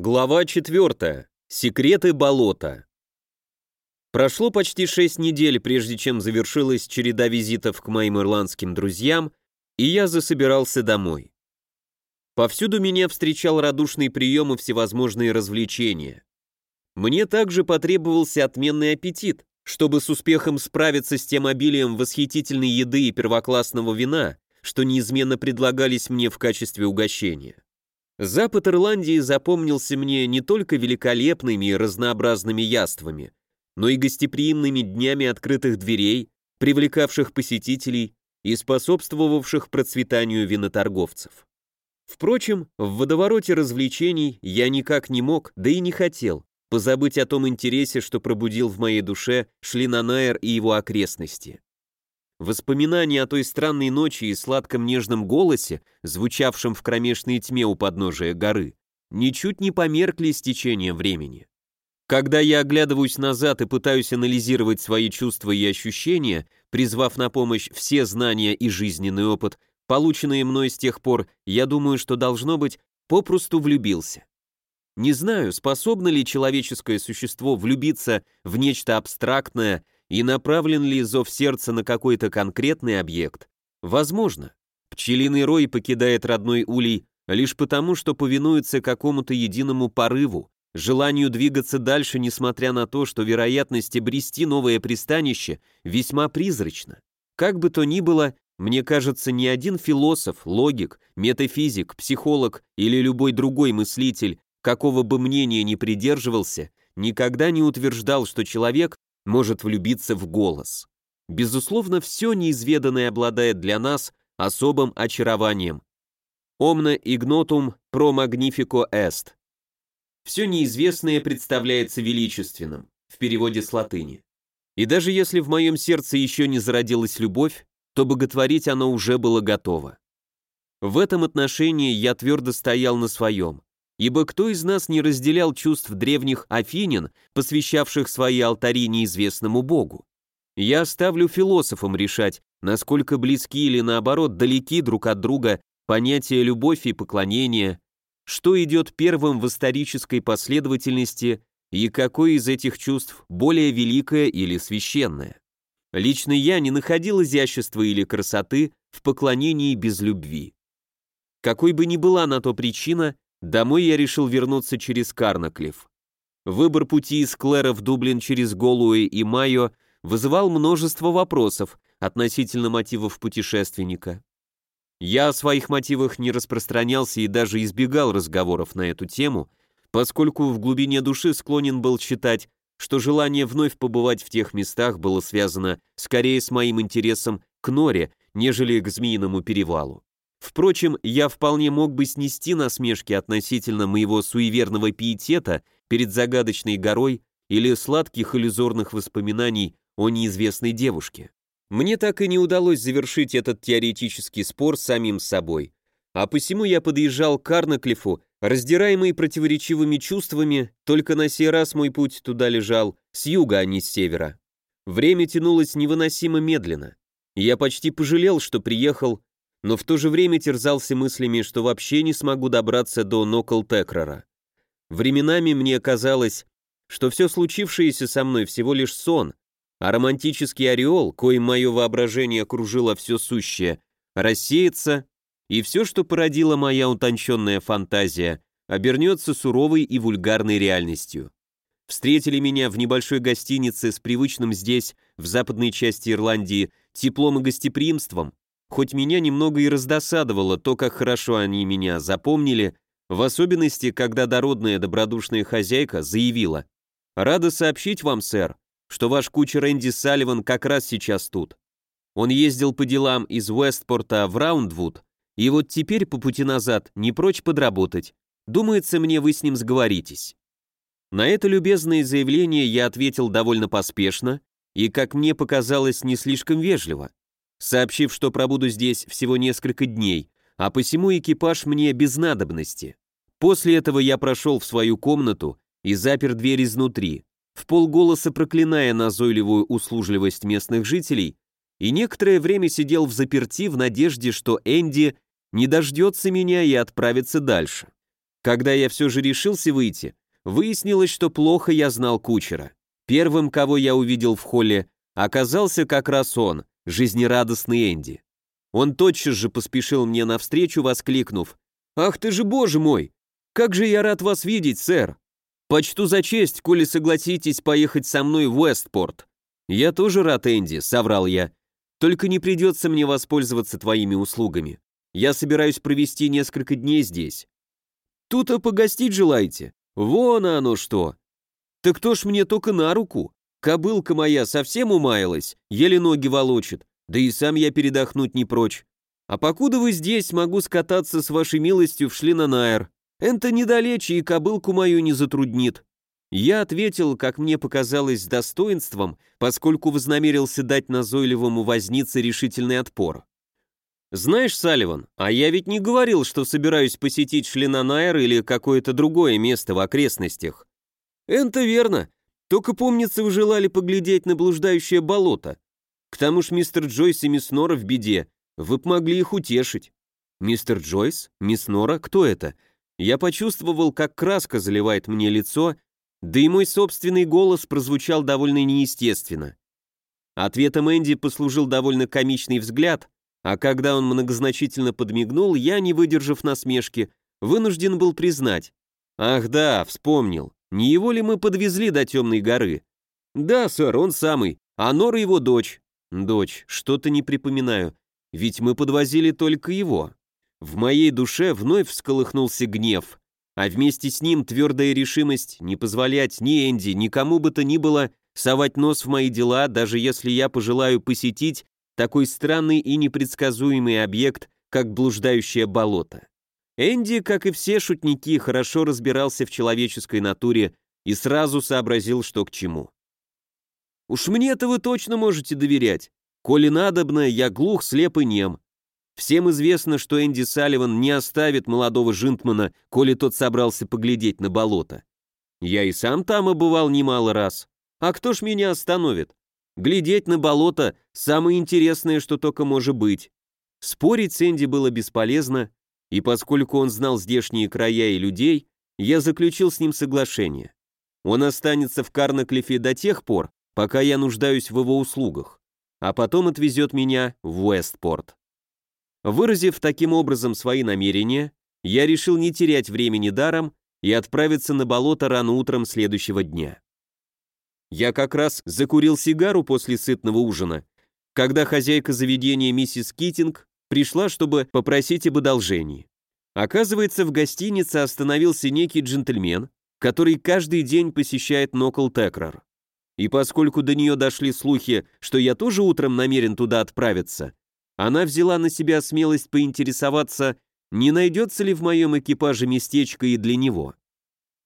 Глава 4. Секреты болота. Прошло почти шесть недель, прежде чем завершилась череда визитов к моим ирландским друзьям, и я засобирался домой. Повсюду меня встречал радушный прием и всевозможные развлечения. Мне также потребовался отменный аппетит, чтобы с успехом справиться с тем обилием восхитительной еды и первоклассного вина, что неизменно предлагались мне в качестве угощения. Запад Ирландии запомнился мне не только великолепными и разнообразными яствами, но и гостеприимными днями открытых дверей, привлекавших посетителей и способствовавших процветанию виноторговцев. Впрочем, в водовороте развлечений я никак не мог, да и не хотел, позабыть о том интересе, что пробудил в моей душе Шлинанаер и его окрестности. Воспоминания о той странной ночи и сладком нежном голосе, звучавшем в кромешной тьме у подножия горы, ничуть не померкли с течением времени. Когда я оглядываюсь назад и пытаюсь анализировать свои чувства и ощущения, призвав на помощь все знания и жизненный опыт, полученные мной с тех пор, я думаю, что должно быть, попросту влюбился. Не знаю, способно ли человеческое существо влюбиться в нечто абстрактное, и направлен ли зов сердца на какой-то конкретный объект? Возможно. Пчелиный рой покидает родной улей лишь потому, что повинуется какому-то единому порыву, желанию двигаться дальше, несмотря на то, что вероятность обрести новое пристанище весьма призрачна. Как бы то ни было, мне кажется, ни один философ, логик, метафизик, психолог или любой другой мыслитель, какого бы мнения ни придерживался, никогда не утверждал, что человек может влюбиться в голос. Безусловно, все неизведанное обладает для нас особым очарованием. Omne ignotum pro magnifico est. Все неизвестное представляется величественным, в переводе с латыни. И даже если в моем сердце еще не зародилась любовь, то боготворить оно уже было готово. В этом отношении я твердо стоял на своем ибо кто из нас не разделял чувств древних афинин, посвящавших свои алтари неизвестному богу? Я оставлю философам решать, насколько близки или наоборот далеки друг от друга понятия любовь и поклонения, что идет первым в исторической последовательности и какое из этих чувств более великое или священное. Лично я не находил изящества или красоты в поклонении без любви. Какой бы ни была на то причина, Домой я решил вернуться через Карнаклифф. Выбор пути из Клэра в Дублин через Голуэ и Майо вызывал множество вопросов относительно мотивов путешественника. Я о своих мотивах не распространялся и даже избегал разговоров на эту тему, поскольку в глубине души склонен был считать, что желание вновь побывать в тех местах было связано скорее с моим интересом к Норе, нежели к Змеиному перевалу. Впрочем, я вполне мог бы снести насмешки относительно моего суеверного пиетета перед загадочной горой или сладких иллюзорных воспоминаний о неизвестной девушке. Мне так и не удалось завершить этот теоретический спор самим собой, а посему я подъезжал к Карнаклифу, раздираемый противоречивыми чувствами, только на сей раз мой путь туда лежал с юга, а не с севера. Время тянулось невыносимо медленно. Я почти пожалел, что приехал, но в то же время терзался мыслями, что вообще не смогу добраться до Нокл-Текрора. Временами мне казалось, что все случившееся со мной всего лишь сон, а романтический ореол, коим мое воображение окружило все сущее, рассеется, и все, что породила моя утонченная фантазия, обернется суровой и вульгарной реальностью. Встретили меня в небольшой гостинице с привычным здесь, в западной части Ирландии, теплом и гостеприимством, Хоть меня немного и раздосадовало то, как хорошо они меня запомнили, в особенности, когда дородная добродушная хозяйка заявила «Рада сообщить вам, сэр, что ваш кучер Энди Салливан как раз сейчас тут. Он ездил по делам из Уэстпорта в Раундвуд, и вот теперь по пути назад не прочь подработать. Думается мне, вы с ним сговоритесь». На это любезное заявление я ответил довольно поспешно и, как мне показалось, не слишком вежливо сообщив, что пробуду здесь всего несколько дней, а посему экипаж мне без надобности. После этого я прошел в свою комнату и запер дверь изнутри, в полголоса проклиная назойливую услужливость местных жителей, и некоторое время сидел в заперти в надежде, что Энди не дождется меня и отправится дальше. Когда я все же решился выйти, выяснилось, что плохо я знал кучера. Первым, кого я увидел в холле, оказался как раз он, жизнерадостный Энди. Он тотчас же поспешил мне навстречу, воскликнув «Ах ты же, боже мой! Как же я рад вас видеть, сэр! Почту за честь, коли согласитесь поехать со мной в Уэстпорт». «Я тоже рад, Энди», — соврал я. «Только не придется мне воспользоваться твоими услугами. Я собираюсь провести несколько дней здесь». «Тут-то погостить желаете? Вон оно что!» «Так кто ж мне только на руку? Кобылка моя совсем умаялась, еле ноги волочит, да и сам я передохнуть не прочь. А покуда вы здесь, могу скататься с вашей милостью в Шлинанайр. Это недалече и кобылку мою не затруднит». Я ответил, как мне показалось, достоинством, поскольку вознамерился дать назойливому вознице решительный отпор. «Знаешь, Салливан, а я ведь не говорил, что собираюсь посетить Шлинанайр или какое-то другое место в окрестностях». «Это верно. Только, помнится, вы желали поглядеть на блуждающее болото. К тому ж мистер Джойс и мисс Нора в беде. Вы б могли их утешить». «Мистер Джойс? Мисс Нора? Кто это?» Я почувствовал, как краска заливает мне лицо, да и мой собственный голос прозвучал довольно неестественно. Ответом Энди послужил довольно комичный взгляд, а когда он многозначительно подмигнул, я, не выдержав насмешки, вынужден был признать. «Ах да, вспомнил. Не его ли мы подвезли до Темной горы?» «Да, сэр, он самый. А Нора его дочь». «Дочь, что-то не припоминаю. Ведь мы подвозили только его». В моей душе вновь всколыхнулся гнев, а вместе с ним твердая решимость не позволять ни Энди, ни кому бы то ни было совать нос в мои дела, даже если я пожелаю посетить такой странный и непредсказуемый объект, как блуждающее болото. Энди, как и все шутники, хорошо разбирался в человеческой натуре и сразу сообразил, что к чему. «Уж мне-то вы точно можете доверять. Коли надобно, я глух, слеп и нем. Всем известно, что Энди Салливан не оставит молодого Жинтмана, коли тот собрался поглядеть на болото. Я и сам там обывал немало раз. А кто ж меня остановит? Глядеть на болото – самое интересное, что только может быть. Спорить с Энди было бесполезно, и поскольку он знал здешние края и людей, я заключил с ним соглашение. Он останется в Карнаклифе до тех пор, пока я нуждаюсь в его услугах, а потом отвезет меня в Уэстпорт. Выразив таким образом свои намерения, я решил не терять времени даром и отправиться на болото рано утром следующего дня. Я как раз закурил сигару после сытного ужина, когда хозяйка заведения миссис Китинг пришла, чтобы попросить об одолжении. Оказывается, в гостинице остановился некий джентльмен, который каждый день посещает Нокл Текрор. И поскольку до нее дошли слухи, что я тоже утром намерен туда отправиться, она взяла на себя смелость поинтересоваться, не найдется ли в моем экипаже местечко и для него.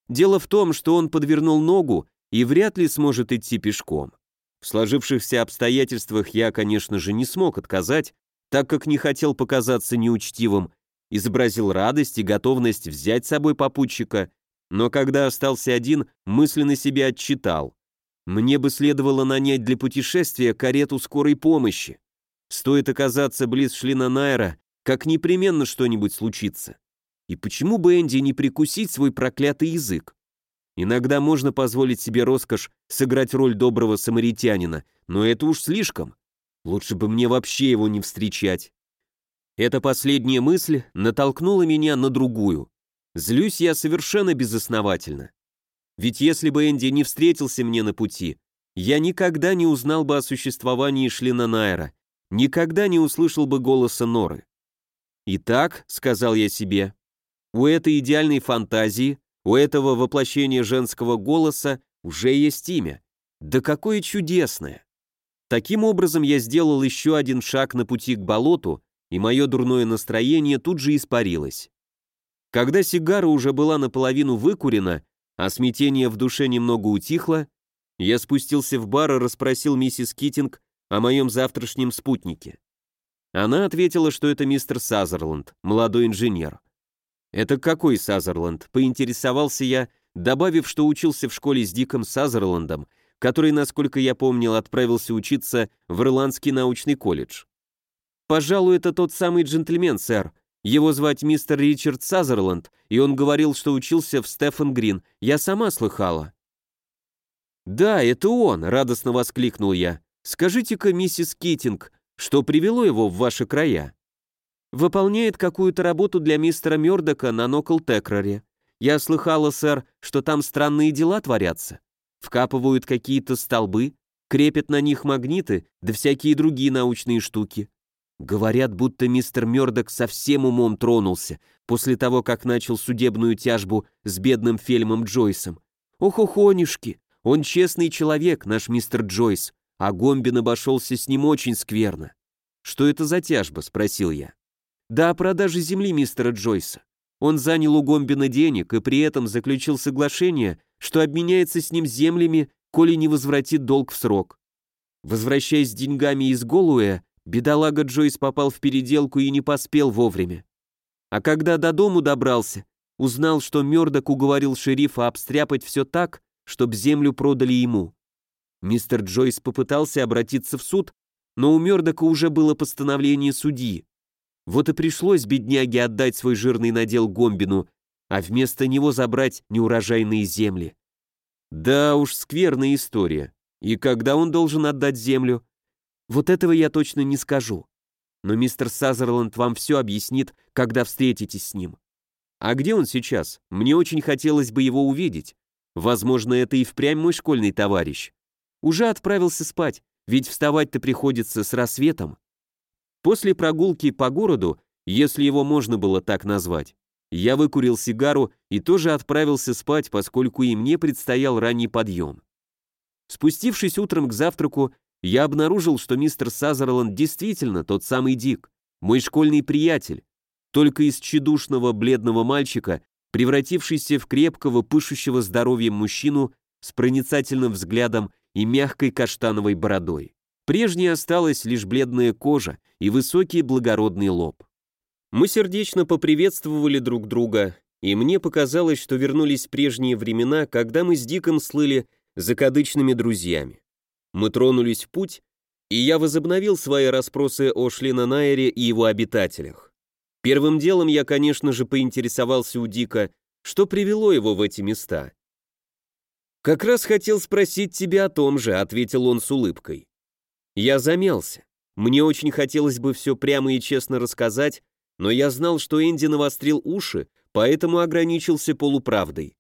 Дело в том, что он подвернул ногу и вряд ли сможет идти пешком. В сложившихся обстоятельствах я, конечно же, не смог отказать, так как не хотел показаться неучтивым, изобразил радость и готовность взять с собой попутчика, но когда остался один, мысленно себя отчитал. Мне бы следовало нанять для путешествия карету скорой помощи. Стоит оказаться близ Шлина Найра, как непременно что-нибудь случится. И почему бы Энди не прикусить свой проклятый язык? Иногда можно позволить себе роскошь сыграть роль доброго самаритянина, но это уж слишком. Лучше бы мне вообще его не встречать. Эта последняя мысль натолкнула меня на другую. Злюсь я совершенно безосновательно. Ведь если бы Энди не встретился мне на пути, я никогда не узнал бы о существовании Шлина Найра, никогда не услышал бы голоса Норы. «Итак», — сказал я себе, — «у этой идеальной фантазии, у этого воплощения женского голоса уже есть имя. Да какое чудесное!» Таким образом, я сделал еще один шаг на пути к болоту, и мое дурное настроение тут же испарилось. Когда сигара уже была наполовину выкурена, а смятение в душе немного утихло, я спустился в бар и расспросил миссис Китинг о моем завтрашнем спутнике. Она ответила, что это мистер Сазерланд, молодой инженер. «Это какой Сазерланд?» — поинтересовался я, добавив, что учился в школе с Диком Сазерландом, который, насколько я помнил, отправился учиться в Ирландский научный колледж. «Пожалуй, это тот самый джентльмен, сэр. Его звать мистер Ричард Сазерленд, и он говорил, что учился в Стефан Грин. Я сама слыхала». «Да, это он», — радостно воскликнул я. «Скажите-ка, миссис Китинг, что привело его в ваши края?» «Выполняет какую-то работу для мистера Мёрдока на Нокл-Текроре. Я слыхала, сэр, что там странные дела творятся. Вкапывают какие-то столбы, крепят на них магниты, да всякие другие научные штуки. Говорят, будто мистер Мёрдок совсем умом тронулся после того, как начал судебную тяжбу с бедным Фельмом Джойсом. Ох-охонюшки, он честный человек, наш мистер Джойс, а Гомбин обошелся с ним очень скверно. «Что это за тяжба?» — спросил я. «Да о продаже земли мистера Джойса. Он занял у Гомбина денег и при этом заключил соглашение, что обменяется с ним землями, коли не возвратит долг в срок. Возвращаясь с деньгами из Голуэя, бедолага Джойс попал в переделку и не поспел вовремя. А когда до дому добрался, узнал, что Мёрдок уговорил шерифа обстряпать все так, чтобы землю продали ему. Мистер Джойс попытался обратиться в суд, но у Мёрдока уже было постановление судьи. Вот и пришлось бедняге отдать свой жирный надел Гомбину, а вместо него забрать неурожайные земли. Да уж, скверная история. И когда он должен отдать землю? Вот этого я точно не скажу. Но мистер Сазерланд вам все объяснит, когда встретитесь с ним. А где он сейчас? Мне очень хотелось бы его увидеть. Возможно, это и впрямь мой школьный товарищ. Уже отправился спать, ведь вставать-то приходится с рассветом. После прогулки по городу, если его можно было так назвать, я выкурил сигару и тоже отправился спать, поскольку и мне предстоял ранний подъем. Спустившись утром к завтраку, я обнаружил, что мистер Сазерланд действительно тот самый Дик, мой школьный приятель, только из тщедушного бледного мальчика, превратившийся в крепкого, пышущего здоровьем мужчину с проницательным взглядом и мягкой каштановой бородой. Прежней осталась лишь бледная кожа и высокий благородный лоб. Мы сердечно поприветствовали друг друга, и мне показалось, что вернулись прежние времена, когда мы с Диком слыли закадычными друзьями. Мы тронулись в путь, и я возобновил свои расспросы о Шлинанайре и его обитателях. Первым делом я, конечно же, поинтересовался у Дика, что привело его в эти места. «Как раз хотел спросить тебя о том же», — ответил он с улыбкой. Я замялся. Мне очень хотелось бы все прямо и честно рассказать, но я знал, что Энди навострил уши, поэтому ограничился полуправдой.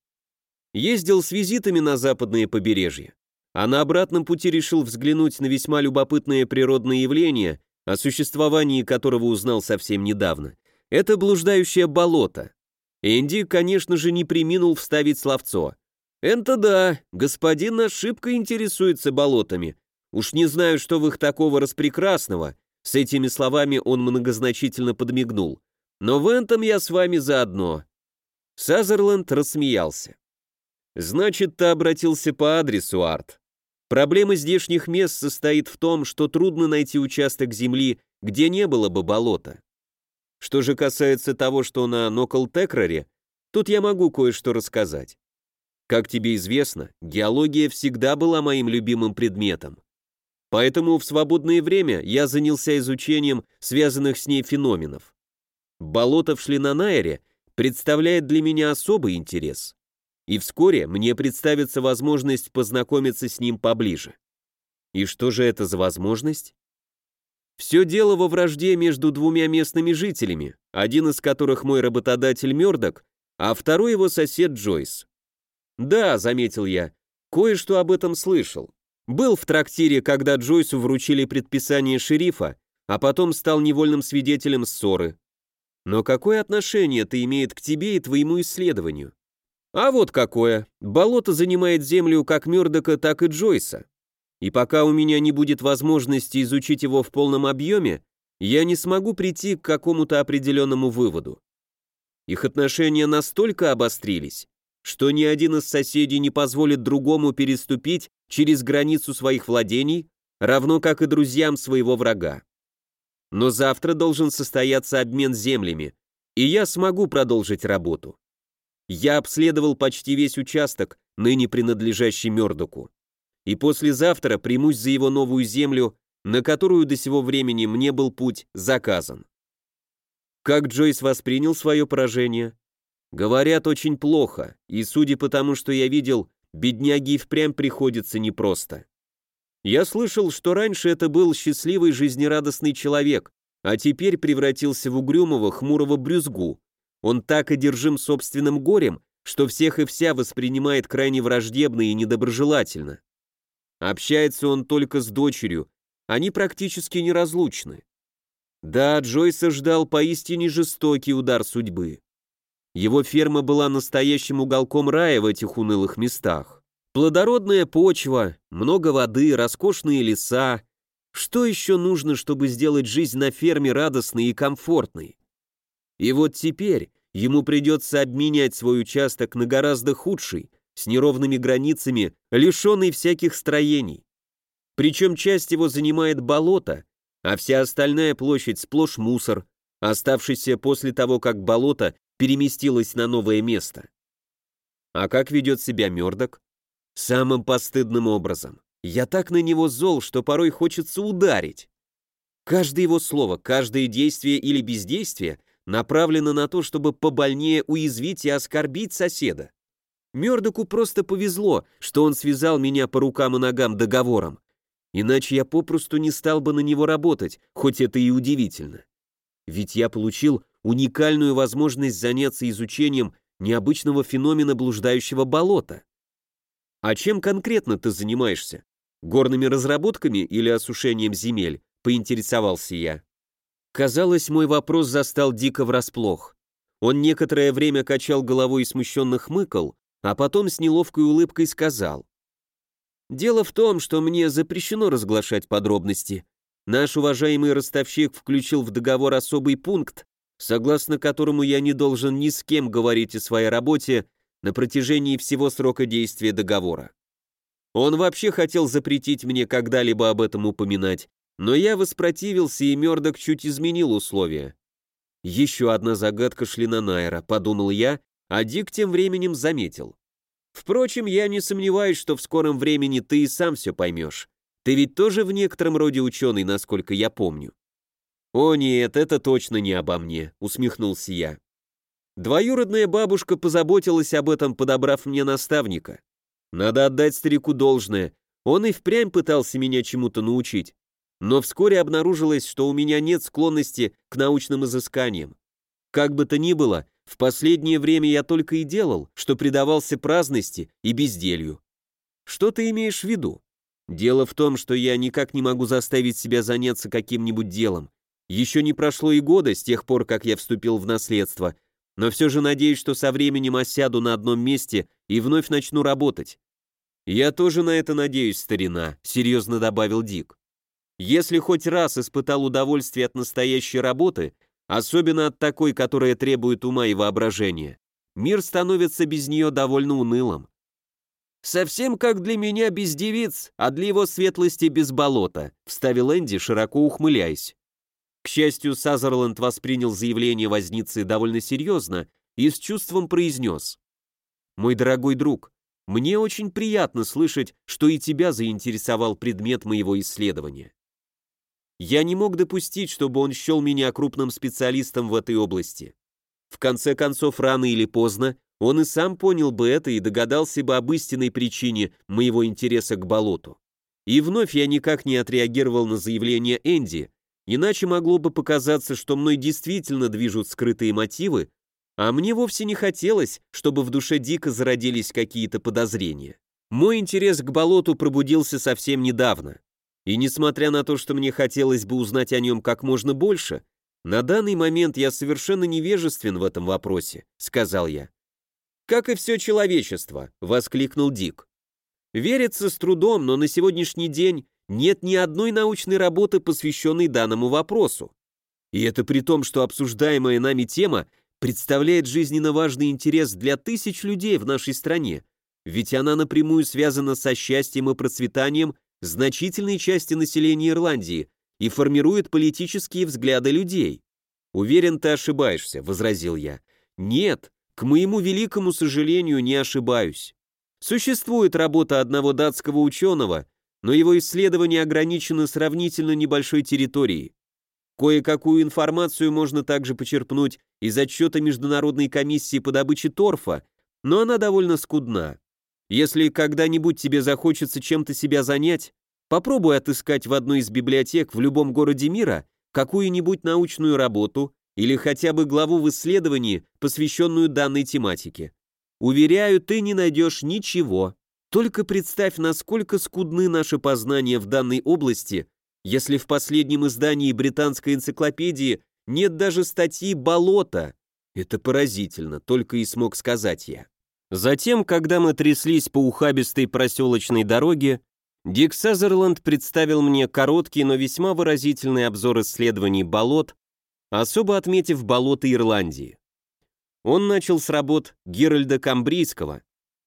Ездил с визитами на западное побережье, а на обратном пути решил взглянуть на весьма любопытное природное явление, о существовании которого узнал совсем недавно. Это блуждающее болото. Энди, конечно же, не приминул вставить словцо. «Это да, господин наш шибко интересуется болотами», Уж не знаю, что в их такого распрекрасного. С этими словами он многозначительно подмигнул. Но в этом я с вами заодно. Сазерленд рассмеялся. Значит, ты обратился по адресу, Арт. Проблема здешних мест состоит в том, что трудно найти участок земли, где не было бы болота. Что же касается того, что на Нокл-Текроре, тут я могу кое-что рассказать. Как тебе известно, геология всегда была моим любимым предметом. Поэтому в свободное время я занялся изучением связанных с ней феноменов. Болото в Шлинанайре представляет для меня особый интерес. И вскоре мне представится возможность познакомиться с ним поближе. И что же это за возможность? Все дело во вражде между двумя местными жителями, один из которых мой работодатель Мёрдок, а второй его сосед Джойс. Да, заметил я, кое-что об этом слышал. Был в трактире, когда Джойсу вручили предписание шерифа, а потом стал невольным свидетелем ссоры. Но какое отношение это имеет к тебе и твоему исследованию? А вот какое. Болото занимает землю как Мёрдока, так и Джойса. И пока у меня не будет возможности изучить его в полном объеме, я не смогу прийти к какому-то определенному выводу. Их отношения настолько обострились, что ни один из соседей не позволит другому переступить через границу своих владений, равно как и друзьям своего врага. Но завтра должен состояться обмен землями, и я смогу продолжить работу. Я обследовал почти весь участок, ныне принадлежащий Мёрдоку, и послезавтра примусь за его новую землю, на которую до сего времени мне был путь заказан. Как Джойс воспринял свое поражение? Говорят, очень плохо, и судя по тому, что я видел, бедняги впрямь приходится непросто. Я слышал, что раньше это был счастливый жизнерадостный человек, а теперь превратился в угрюмого, хмурого брюзгу. Он так одержим собственным горем, что всех и вся воспринимает крайне враждебно и недоброжелательно. Общается он только с дочерью, они практически неразлучны. Да, Джойса ждал поистине жестокий удар судьбы. Его ферма была настоящим уголком рая в этих унылых местах. Плодородная почва, много воды, роскошные леса. Что еще нужно, чтобы сделать жизнь на ферме радостной и комфортной? И вот теперь ему придется обменять свой участок на гораздо худший, с неровными границами, лишенный всяких строений. Причем часть его занимает болото, а вся остальная площадь сплошь мусор, оставшийся после того, как болото переместилось на новое место. А как ведет себя Мёрдок? Самым постыдным образом. Я так на него зол, что порой хочется ударить. Каждое его слово, каждое действие или бездействие направлено на то, чтобы побольнее уязвить и оскорбить соседа. Мёрдоку просто повезло, что он связал меня по рукам и ногам договором. Иначе я попросту не стал бы на него работать, хоть это и удивительно. Ведь я получил уникальную возможность заняться изучением необычного феномена блуждающего болота. А чем конкретно ты занимаешься? Горными разработками или осушением земель? Поинтересовался я. Казалось, мой вопрос застал дико врасплох. Он некоторое время качал головой и смущенно хмыкал, а потом с неловкой улыбкой сказал. «Дело в том, что мне запрещено разглашать подробности. Наш уважаемый ростовщик включил в договор особый пункт, согласно которому я не должен ни с кем говорить о своей работе на протяжении всего срока действия договора. Он вообще хотел запретить мне когда-либо об этом упоминать, но я воспротивился, и Мёрдок чуть изменил условия. Еще одна загадка Шлина Найра, подумал я, а Дик тем временем заметил. Впрочем, я не сомневаюсь, что в скором времени ты и сам все поймешь. Ты ведь тоже в некотором роде ученый, насколько я помню. «О нет, это точно не обо мне», — усмехнулся я. Двоюродная бабушка позаботилась об этом, подобрав мне наставника. Надо отдать старику должное, он и впрямь пытался меня чему-то научить. Но вскоре обнаружилось, что у меня нет склонности к научным изысканиям. Как бы то ни было, в последнее время я только и делал, что предавался праздности и безделью. Что ты имеешь в виду? Дело в том, что я никак не могу заставить себя заняться каким-нибудь делом, еще не прошло и года с тех пор, как я вступил в наследство, но все же надеюсь, что со временем осяду на одном месте и вновь начну работать. Я тоже на это надеюсь, старина, серьезно добавил Дик. Если хоть раз испытал удовольствие от настоящей работы, особенно от такой, которая требует ума и воображения, мир становится без нее довольно унылым. «Совсем как для меня без девиц, а для его светлости без болота», вставил Энди, широко ухмыляясь. К счастью, Сазерленд воспринял заявление возницы довольно серьезно и с чувством произнес. «Мой дорогой друг, мне очень приятно слышать, что и тебя заинтересовал предмет моего исследования. Я не мог допустить, чтобы он счел меня крупным специалистом в этой области. В конце концов, рано или поздно, он и сам понял бы это и догадался бы об истинной причине моего интереса к болоту. И вновь я никак не отреагировал на заявление Энди, Иначе могло бы показаться, что мной действительно движут скрытые мотивы, а мне вовсе не хотелось, чтобы в душе дико зародились какие-то подозрения. Мой интерес к болоту пробудился совсем недавно. И несмотря на то, что мне хотелось бы узнать о нем как можно больше, на данный момент я совершенно невежествен в этом вопросе, сказал я. Как и все человечество, воскликнул Дик. Верится с трудом, но на сегодняшний день нет ни одной научной работы, посвященной данному вопросу. И это при том, что обсуждаемая нами тема представляет жизненно важный интерес для тысяч людей в нашей стране, ведь она напрямую связана со счастьем и процветанием значительной части населения Ирландии и формирует политические взгляды людей. «Уверен, ты ошибаешься», — возразил я. «Нет, к моему великому сожалению, не ошибаюсь. Существует работа одного датского ученого, но его исследования ограничены сравнительно небольшой территорией. Кое-какую информацию можно также почерпнуть из отчета Международной комиссии по добыче торфа, но она довольно скудна. Если когда-нибудь тебе захочется чем-то себя занять, попробуй отыскать в одной из библиотек в любом городе мира какую-нибудь научную работу или хотя бы главу в исследовании, посвященную данной тематике. Уверяю, ты не найдешь ничего. Только представь, насколько скудны наши познания в данной области, если в последнем издании британской энциклопедии нет даже статьи «Болото». Это поразительно, только и смог сказать я. Затем, когда мы тряслись по ухабистой проселочной дороге, Дик Сазерланд представил мне короткий, но весьма выразительный обзор исследований болот, особо отметив болота Ирландии. Он начал с работ Геральда Камбрийского,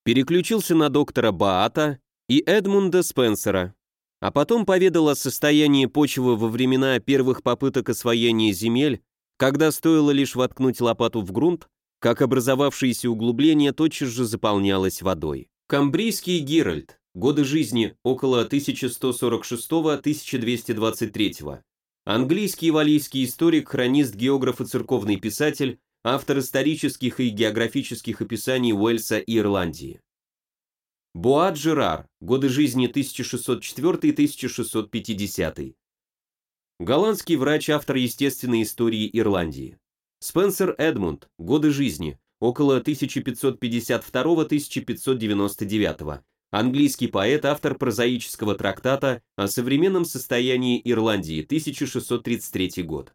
переключился на доктора Баата и Эдмунда Спенсера, а потом поведал о состоянии почвы во времена первых попыток освоения земель, когда стоило лишь воткнуть лопату в грунт, как образовавшееся углубление тотчас же заполнялось водой. Камбрийский Геральт. Годы жизни около 1146-1223. Английский и валийский историк, хронист, географ и церковный писатель, автор исторических и географических описаний Уэльса и Ирландии. Буат Жерар. Годы жизни 1604-1650. Голландский врач, автор естественной истории Ирландии. Спенсер Эдмунд, годы жизни, около 1552-1599, английский поэт, автор прозаического трактата о современном состоянии Ирландии, 1633 год.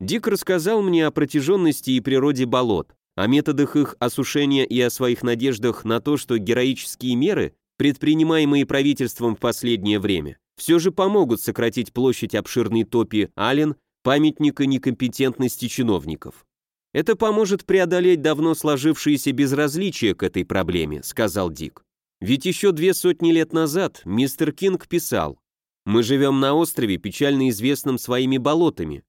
Дик рассказал мне о протяженности и природе болот, о методах их осушения и о своих надеждах на то, что героические меры, предпринимаемые правительством в последнее время, все же помогут сократить площадь обширной топи Аллен памятника некомпетентности чиновников. Это поможет преодолеть давно сложившееся безразличие к этой проблеме, сказал Дик. Ведь еще две сотни лет назад мистер Кинг писал, «Мы живем на острове, печально известном своими болотами,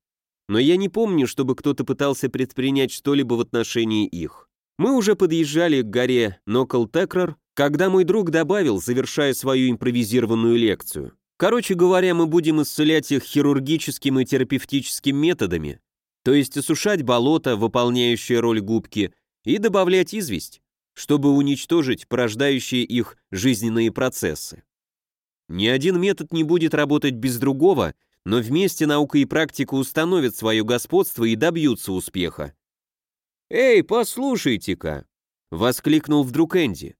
но я не помню, чтобы кто-то пытался предпринять что-либо в отношении их. Мы уже подъезжали к горе Нокл-Текрор, когда мой друг добавил, завершая свою импровизированную лекцию. Короче говоря, мы будем исцелять их хирургическим и терапевтическим методами, то есть осушать болото, выполняющее роль губки, и добавлять известь, чтобы уничтожить порождающие их жизненные процессы. Ни один метод не будет работать без другого, но вместе наука и практика установят свое господство и добьются успеха. «Эй, послушайте-ка!» — воскликнул вдруг Энди.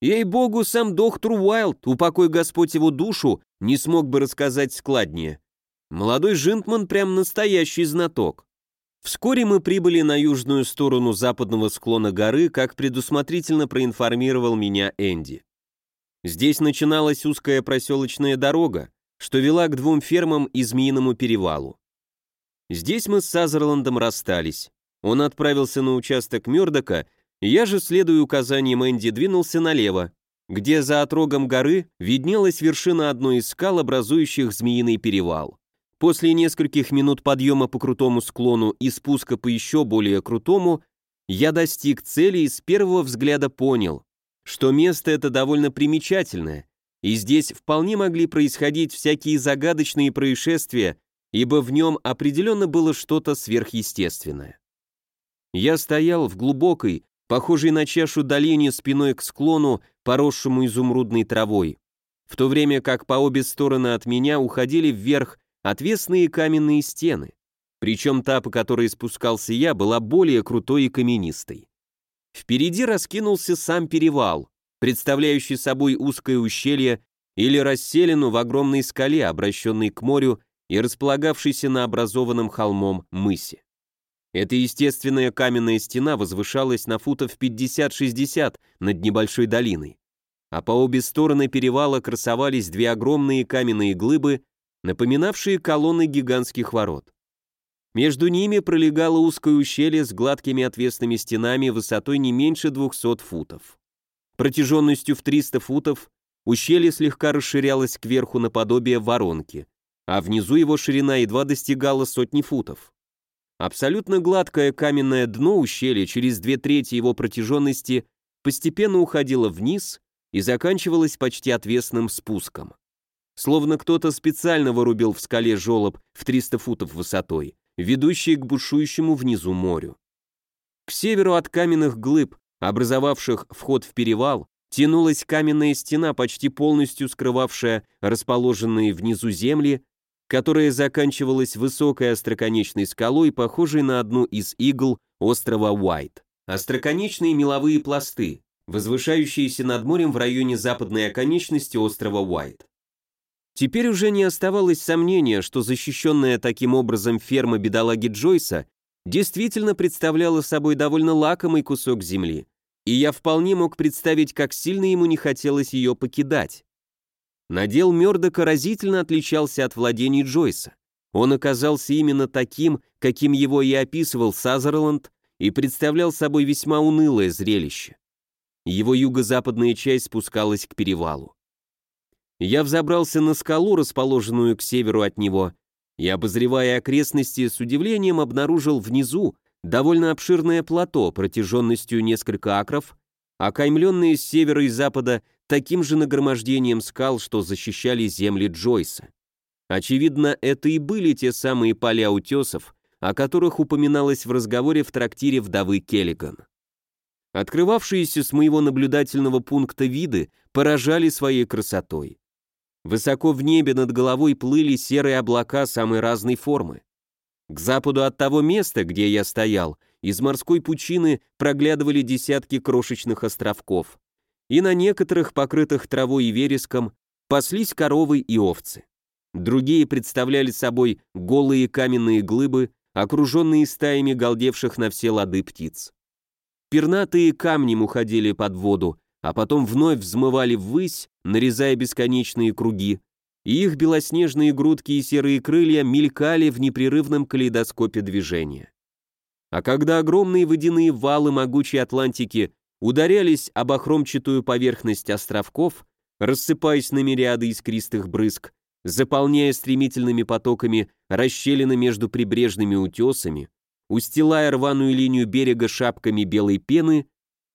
Ей-богу, сам доктор Уайлд, упокой Господь его душу, не смог бы рассказать складнее. Молодой Жинтман прям настоящий знаток. Вскоре мы прибыли на южную сторону западного склона горы, как предусмотрительно проинформировал меня Энди. Здесь начиналась узкая проселочная дорога, что вела к двум фермам и Змеиному перевалу. Здесь мы с Сазерландом расстались. Он отправился на участок Мёрдока я же, следуя указаниям Энди, двинулся налево, где за отрогом горы виднелась вершина одной из скал, образующих змеиный перевал. После нескольких минут подъема по крутому склону и спуска по еще более крутому, я достиг цели и с первого взгляда понял, что место это довольно примечательное, и здесь вполне могли происходить всякие загадочные происшествия, ибо в нем определенно было что-то сверхъестественное. Я стоял в глубокой, похожей на чашу долине спиной к склону, поросшему изумрудной травой, в то время как по обе стороны от меня уходили вверх отвесные каменные стены, причем та, по которой спускался я, была более крутой и каменистой. Впереди раскинулся сам перевал, представляющий собой узкое ущелье или расселину в огромной скале, обращенной к морю и располагавшейся на образованном холмом мысе. Эта естественная каменная стена возвышалась на футов 50-60 над небольшой долиной, а по обе стороны перевала красовались две огромные каменные глыбы, напоминавшие колонны гигантских ворот. Между ними пролегало узкое ущелье с гладкими отвесными стенами высотой не меньше 200 футов. Протяженностью в 300 футов ущелье слегка расширялось кверху наподобие воронки, а внизу его ширина едва достигала сотни футов. Абсолютно гладкое каменное дно ущелья через две трети его протяженности постепенно уходило вниз и заканчивалось почти отвесным спуском. словно кто-то специально вырубил в скале желоб в 300 футов высотой, ведущий к бушующему внизу морю. К северу от каменных глыб, образовавших вход в перевал, тянулась каменная стена, почти полностью скрывавшая расположенные внизу земли, которая заканчивалась высокой остроконечной скалой, похожей на одну из игл острова Уайт. Остроконечные меловые пласты, возвышающиеся над морем в районе западной оконечности острова Уайт. Теперь уже не оставалось сомнения, что защищенная таким образом ферма бедолаги Джойса действительно представляла собой довольно лакомый кусок земли, и я вполне мог представить, как сильно ему не хотелось ее покидать. Надел Мёрдока разительно отличался от владений Джойса. Он оказался именно таким, каким его и описывал Сазерланд, и представлял собой весьма унылое зрелище. Его юго-западная часть спускалась к перевалу. Я взобрался на скалу, расположенную к северу от него, и, обозревая окрестности, с удивлением обнаружил внизу довольно обширное плато протяженностью несколько акров, окаймленное с севера и запада таким же нагромождением скал, что защищали земли Джойса. Очевидно, это и были те самые поля утесов, о которых упоминалось в разговоре в трактире вдовы Келлиган. Открывавшиеся с моего наблюдательного пункта виды поражали своей красотой. Высоко в небе над головой плыли серые облака самой разной формы. К западу от того места, где я стоял, из морской пучины проглядывали десятки крошечных островков, и на некоторых, покрытых травой и вереском, паслись коровы и овцы. Другие представляли собой голые каменные глыбы, окруженные стаями галдевших на все лады птиц. Пернатые камнем уходили под воду, а потом вновь взмывали ввысь, нарезая бесконечные круги, и их белоснежные грудки и серые крылья мелькали в непрерывном калейдоскопе движения. А когда огромные водяные валы могучей Атлантики ударялись об охромчатую поверхность островков, рассыпаясь на мириады искристых брызг, заполняя стремительными потоками расщелины между прибрежными утесами, устилая рваную линию берега шапками белой пены,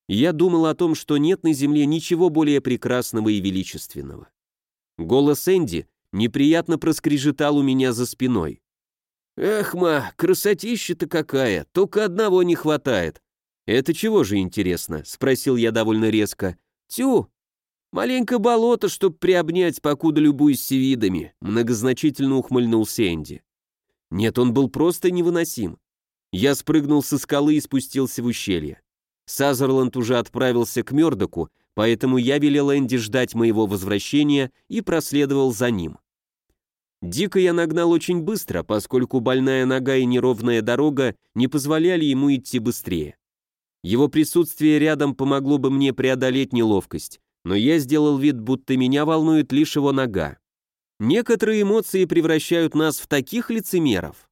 я думал о том, что нет на земле ничего более прекрасного и величественного. Голос Энди неприятно проскрежетал у меня за спиной. «Эх, ма, красотища-то какая, только одного не хватает». «Это чего же интересно?» — спросил я довольно резко. «Тю, маленько болото, чтоб приобнять, покуда любуюсь видами», — многозначительно ухмыльнулся Энди. Нет, он был просто невыносим. Я спрыгнул со скалы и спустился в ущелье. Сазерланд уже отправился к Мёрдоку, поэтому я велел Энди ждать моего возвращения и проследовал за ним. Дика я нагнал очень быстро, поскольку больная нога и неровная дорога не позволяли ему идти быстрее. Его присутствие рядом помогло бы мне преодолеть неловкость, но я сделал вид, будто меня волнует лишь его нога. Некоторые эмоции превращают нас в таких лицемеров.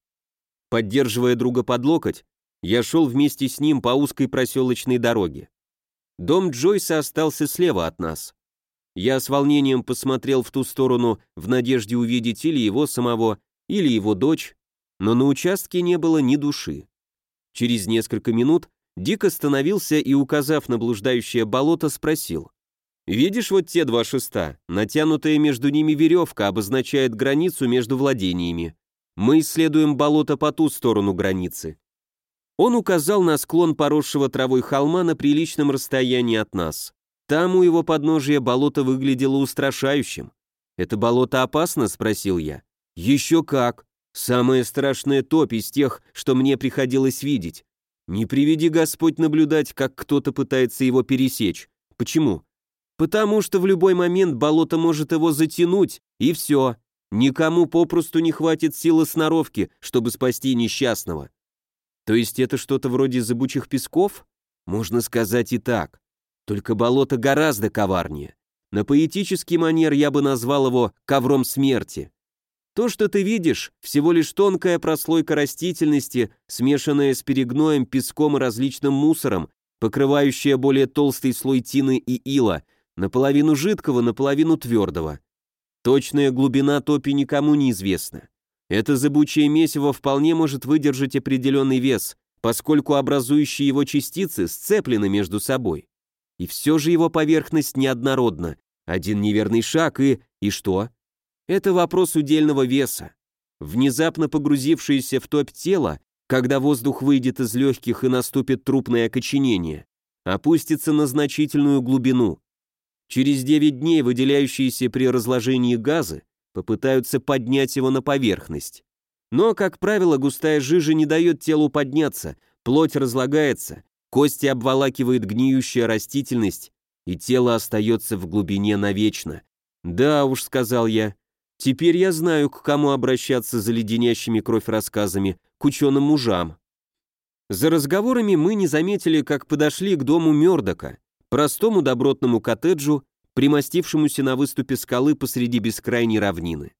Поддерживая друга под локоть, я шел вместе с ним по узкой проселочной дороге. Дом Джойса остался слева от нас. Я с волнением посмотрел в ту сторону в надежде увидеть или его самого, или его дочь, но на участке не было ни души. Через несколько минут Дик остановился и, указав на блуждающее болото, спросил. «Видишь вот те два шеста? Натянутая между ними веревка обозначает границу между владениями. Мы исследуем болото по ту сторону границы. Он указал на склон поросшего травой холма на приличном расстоянии от нас. Там у его подножия болото выглядело устрашающим. «Это болото опасно?» — спросил я. «Еще как! Самая страшная топь из тех, что мне приходилось видеть. Не приведи Господь наблюдать, как кто-то пытается его пересечь. Почему? Потому что в любой момент болото может его затянуть, и все. Никому попросту не хватит силы сноровки, чтобы спасти несчастного. То есть это что-то вроде зыбучих песков? Можно сказать и так. Только болото гораздо коварнее. На поэтический манер я бы назвал его ковром смерти. То, что ты видишь, всего лишь тонкая прослойка растительности, смешанная с перегноем, песком и различным мусором, покрывающая более толстый слой тины и ила, наполовину жидкого, наполовину твердого. Точная глубина топи никому не известна. Это зыбучее месиво вполне может выдержать определенный вес, поскольку образующие его частицы сцеплены между собой. И все же его поверхность неоднородна. Один неверный шаг и... и что? Это вопрос удельного веса. Внезапно погрузившееся в топь тело, когда воздух выйдет из легких и наступит трупное окоченение, опустится на значительную глубину. Через 9 дней выделяющиеся при разложении газы попытаются поднять его на поверхность. Но, как правило, густая жижа не дает телу подняться, плоть разлагается, кости обволакивает гниющая растительность, и тело остается в глубине навечно. «Да уж», — сказал я, — «теперь я знаю, к кому обращаться за леденящими кровь рассказами, к ученым мужам». За разговорами мы не заметили, как подошли к дому Мёрдока, простому добротному коттеджу, примостившемуся на выступе скалы посреди бескрайней равнины.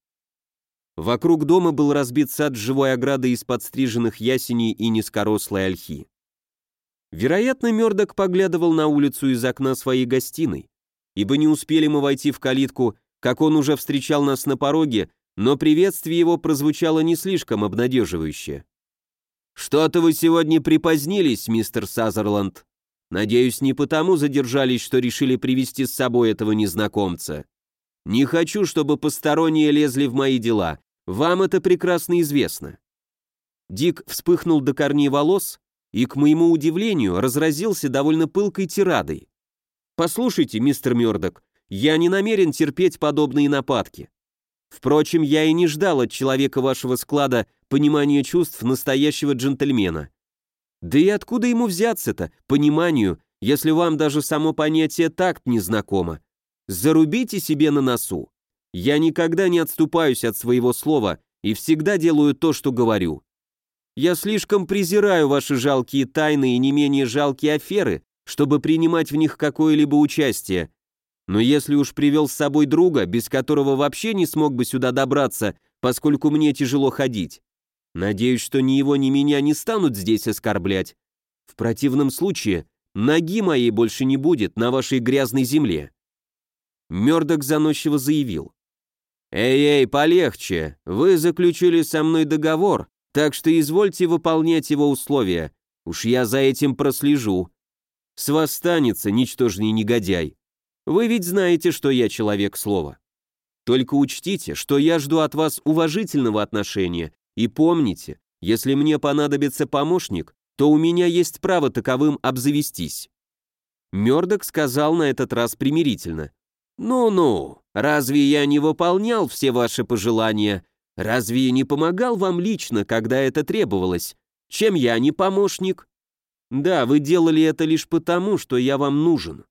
Вокруг дома был разбит сад живой оградой из подстриженных ясеней и низкорослой ольхи. Вероятно, Мёрдок поглядывал на улицу из окна своей гостиной, ибо не успели мы войти в калитку, как он уже встречал нас на пороге, но приветствие его прозвучало не слишком обнадеживающе. «Что-то вы сегодня припозднились, мистер Сазерланд. Надеюсь, не потому задержались, что решили привести с собой этого незнакомца. Не хочу, чтобы посторонние лезли в мои дела. Вам это прекрасно известно». Дик вспыхнул до корней волос и, к моему удивлению, разразился довольно пылкой тирадой. «Послушайте, мистер Мёрдок, я не намерен терпеть подобные нападки. Впрочем, я и не ждал от человека вашего склада понимания чувств настоящего джентльмена. Да и откуда ему взяться-то, пониманию, если вам даже само понятие такт не знакомо? Зарубите себе на носу. Я никогда не отступаюсь от своего слова и всегда делаю то, что говорю. Я слишком презираю ваши жалкие тайны и не менее жалкие аферы, чтобы принимать в них какое-либо участие, но если уж привел с собой друга, без которого вообще не смог бы сюда добраться, поскольку мне тяжело ходить, надеюсь, что ни его, ни меня не станут здесь оскорблять. В противном случае ноги моей больше не будет на вашей грязной земле. Мёрдок заносчиво заявил. «Эй-эй, полегче, вы заключили со мной договор, так что извольте выполнять его условия, уж я за этим прослежу. С вас станется, ничтожный негодяй. Вы ведь знаете, что я человек слова. Только учтите, что я жду от вас уважительного отношения, и помните, если мне понадобится помощник, то у меня есть право таковым обзавестись». Мёрдок сказал на этот раз примирительно. «Ну-ну, разве я не выполнял все ваши пожелания? Разве я не помогал вам лично, когда это требовалось? Чем я не помощник?» «Да, вы делали это лишь потому, что я вам нужен.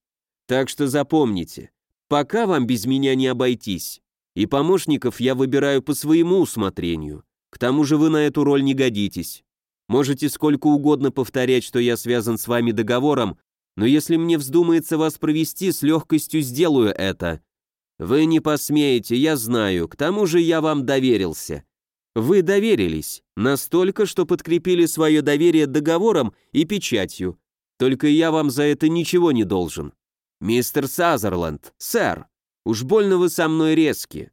Так что запомните, пока вам без меня не обойтись, и помощников я выбираю по своему усмотрению. К тому же вы на эту роль не годитесь. Можете сколько угодно повторять, что я связан с вами договором, но если мне вздумается вас провести, с легкостью сделаю это. Вы не посмеете, я знаю, к тому же я вам доверился. Вы доверились, настолько, что подкрепили свое доверие договором и печатью. Только я вам за это ничего не должен. «Мистер Сазерленд, сэр, уж больно вы со мной резки.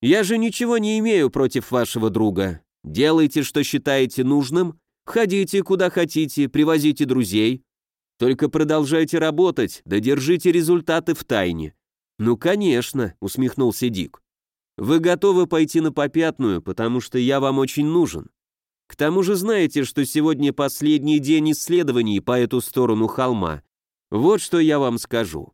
Я же ничего не имею против вашего друга. Делайте, что считаете нужным, ходите куда хотите, привозите друзей. Только продолжайте работать, да держите результаты в тайне». «Ну, конечно», — усмехнулся Дик. «Вы готовы пойти на попятную, потому что я вам очень нужен. К тому же знаете, что сегодня последний день исследований по эту сторону холма, вот что я вам скажу.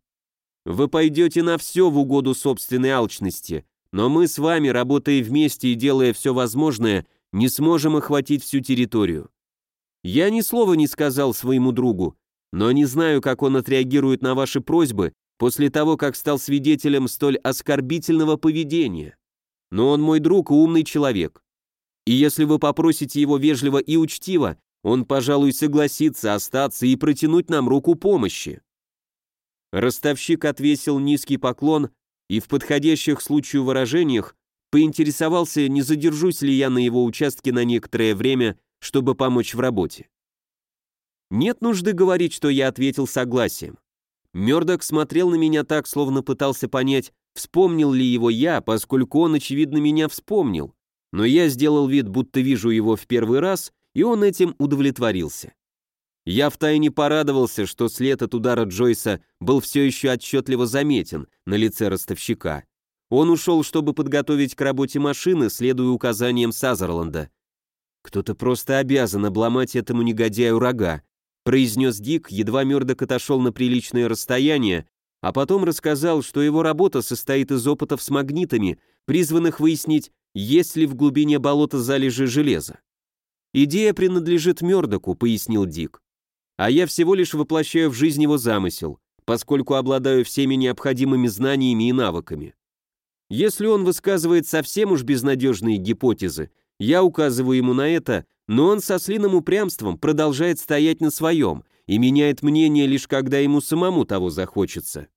Вы пойдете на все в угоду собственной алчности, но мы с вами, работая вместе и делая все возможное, не сможем охватить всю территорию. Я ни слова не сказал своему другу, но не знаю, как он отреагирует на ваши просьбы после того, как стал свидетелем столь оскорбительного поведения. Но он мой друг и умный человек. И если вы попросите его вежливо и учтиво, он, пожалуй, согласится остаться и протянуть нам руку помощи. Ростовщик отвесил низкий поклон и в подходящих случаю выражениях поинтересовался, не задержусь ли я на его участке на некоторое время, чтобы помочь в работе. Нет нужды говорить, что я ответил согласием. Мёрдок смотрел на меня так, словно пытался понять, вспомнил ли его я, поскольку он, очевидно, меня вспомнил. Но я сделал вид, будто вижу его в первый раз, и он этим удовлетворился. Я втайне порадовался, что след от удара Джойса был все еще отчетливо заметен на лице ростовщика. Он ушел, чтобы подготовить к работе машины, следуя указаниям Сазерленда. «Кто-то просто обязан обломать этому негодяю рога», произнес Дик, едва Мёрдок отошел на приличное расстояние, а потом рассказал, что его работа состоит из опытов с магнитами, призванных выяснить, есть ли в глубине болота залежи железа. «Идея принадлежит Мёрдоку», — пояснил Дик. «А я всего лишь воплощаю в жизнь его замысел, поскольку обладаю всеми необходимыми знаниями и навыками. Если он высказывает совсем уж безнадежные гипотезы, я указываю ему на это, но он со слиным упрямством продолжает стоять на своем и меняет мнение лишь когда ему самому того захочется.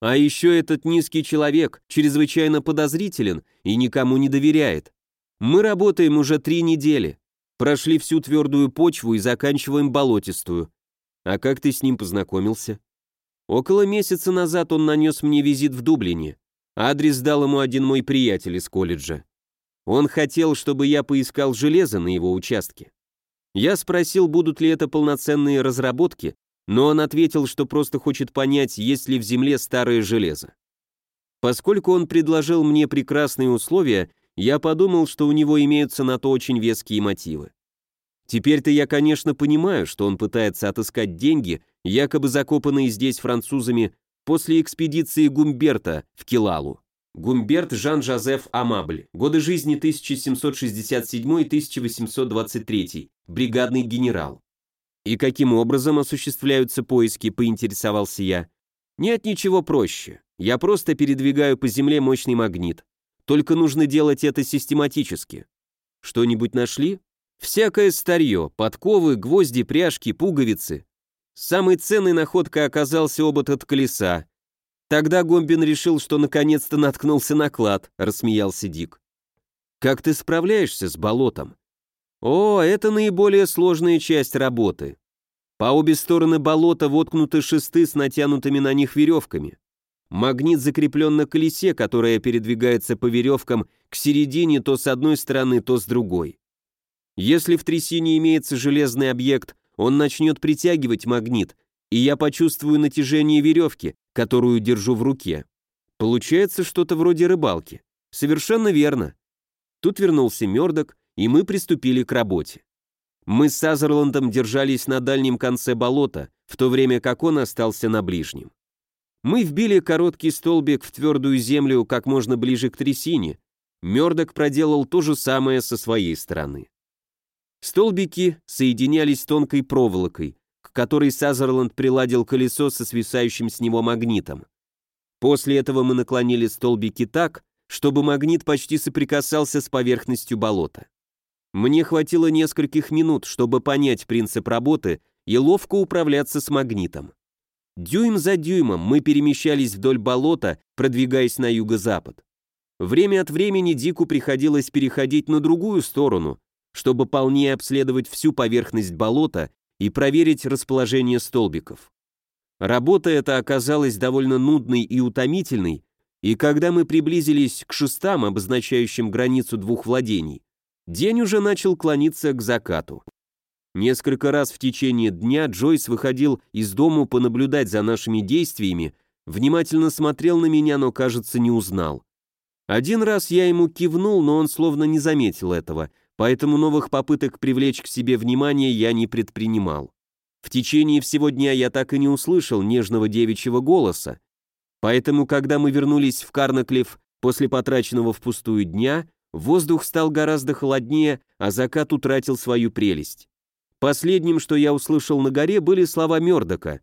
А еще этот низкий человек чрезвычайно подозрителен и никому не доверяет. Мы работаем уже три недели, прошли всю твердую почву и заканчиваем болотистую. А как ты с ним познакомился? Около месяца назад он нанес мне визит в Дублине. Адрес дал ему один мой приятель из колледжа. Он хотел, чтобы я поискал железо на его участке. Я спросил, будут ли это полноценные разработки, но он ответил, что просто хочет понять, есть ли в земле старое железо. Поскольку он предложил мне прекрасные условия, я подумал, что у него имеются на то очень веские мотивы. Теперь-то я, конечно, понимаю, что он пытается отыскать деньги, якобы закопанные здесь французами после экспедиции Гумберта в Килалу. Гумберт Жан-Жозеф Амабль. Годы жизни 1767-1823. Бригадный генерал. И каким образом осуществляются поиски, поинтересовался я. Нет ничего проще. Я просто передвигаю по земле мощный магнит. Только нужно делать это систематически. Что-нибудь нашли? Всякое старье, подковы, гвозди, пряжки, пуговицы. Самой ценной находкой оказался обод от колеса, Тогда Гомбин решил, что наконец-то наткнулся на клад, рассмеялся Дик. Как ты справляешься с болотом? О, это наиболее сложная часть работы. По обе стороны болота воткнуты шесты с натянутыми на них веревками. Магнит закреплен на колесе, которое передвигается по веревкам к середине то с одной стороны, то с другой. Если в трясине имеется железный объект, он начнет притягивать магнит, и я почувствую натяжение веревки, которую держу в руке. Получается что-то вроде рыбалки. Совершенно верно. Тут вернулся Мёрдок, и мы приступили к работе. Мы с Сазерландом держались на дальнем конце болота, в то время как он остался на ближнем. Мы вбили короткий столбик в твердую землю как можно ближе к трясине. Мёрдок проделал то же самое со своей стороны. Столбики соединялись тонкой проволокой, к которой Сазерланд приладил колесо со свисающим с него магнитом. После этого мы наклонили столбики так, чтобы магнит почти соприкасался с поверхностью болота. Мне хватило нескольких минут, чтобы понять принцип работы и ловко управляться с магнитом. Дюйм за дюймом мы перемещались вдоль болота, продвигаясь на юго-запад. Время от времени Дику приходилось переходить на другую сторону, чтобы полнее обследовать всю поверхность болота и проверить расположение столбиков. Работа эта оказалась довольно нудной и утомительной, и когда мы приблизились к шестам, обозначающим границу двух владений, день уже начал клониться к закату. Несколько раз в течение дня Джойс выходил из дому понаблюдать за нашими действиями, внимательно смотрел на меня, но, кажется, не узнал. Один раз я ему кивнул, но он словно не заметил этого, поэтому новых попыток привлечь к себе внимание я не предпринимал. В течение всего дня я так и не услышал нежного девичьего голоса, поэтому, когда мы вернулись в Карнаклев после потраченного впустую дня, воздух стал гораздо холоднее, а закат утратил свою прелесть. Последним, что я услышал на горе, были слова Мёрдока.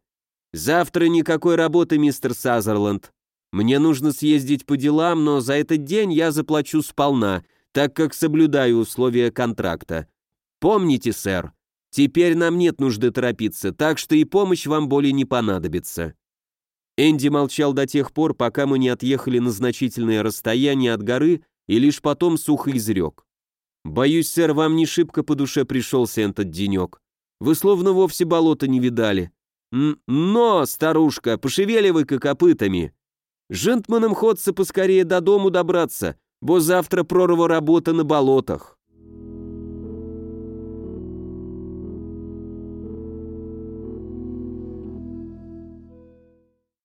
«Завтра никакой работы, мистер Сазерленд. Мне нужно съездить по делам, но за этот день я заплачу сполна, так как соблюдаю условия контракта. Помните, сэр, теперь нам нет нужды торопиться, так что и помощь вам более не понадобится». Энди молчал до тех пор, пока мы не отъехали на значительное расстояние от горы и лишь потом сухо изрек. «Боюсь, сэр, вам не шибко по душе пришелся этот денек. Вы словно вовсе болота не видали. Но, старушка, пошевеливай-ка копытами. Жентманам ходца поскорее до дому добраться, бо завтра прорва работа на болотах.